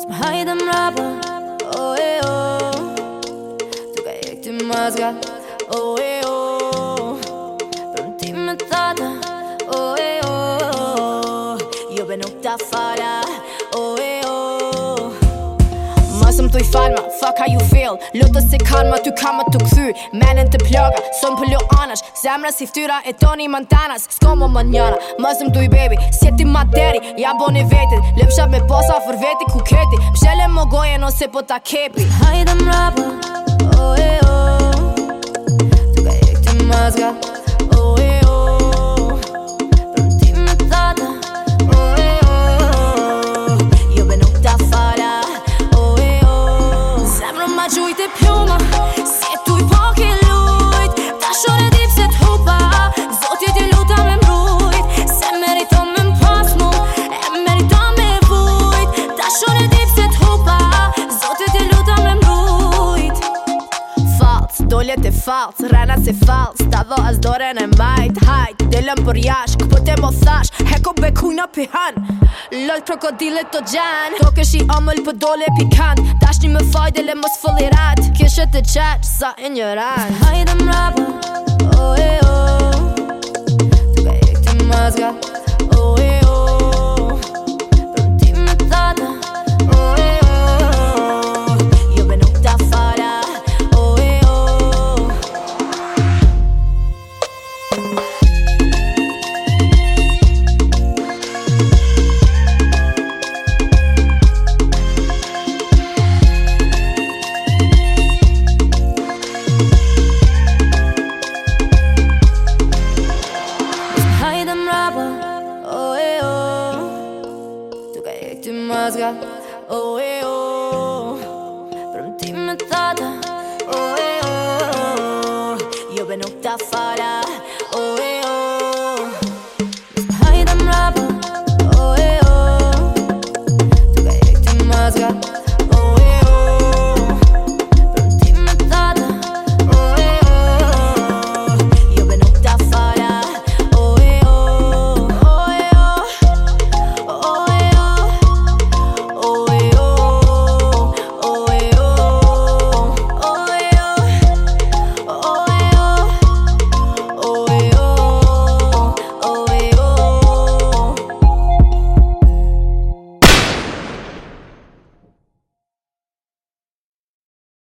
Mos më hajde mrapa O e o Tu ka e këti mazga O e o Për në ti me tata O e o Jo be nuk ta fara O e o Masëm të i falma Fuck how you feel Lutës se karma Ty kamë të këthy Menin të plaga Sëm pëllu anash Zemra si ftyra E toni mantanas Sko më më njana Masëm të i baby Sjeti materi Ja boni vetit Lëpshat me përgjë sa fër veti ku keti Mshele më gojen ose se po ta kepi Hajde mrapa o e o Tu ka e këti mazga, o e o Për ti me tata, o e o Jo be nuk ta fara, o e o Zemrë ma gjujt e pjoma, o e o Folet e falc, rena se falc Ta dho as dore në majt Hajt, delëm për jash Këpë të mo thash Heko be kujna pi han Lëll krokodilet të gjen To kësh i omëll për dole pi kan Dash një më fajt e le mos fëllirat Kësh e të sa e një rat Hajt e më rap bazga Oh, eh, oh Pronti metata Oh, eh, oh Io ben opta farà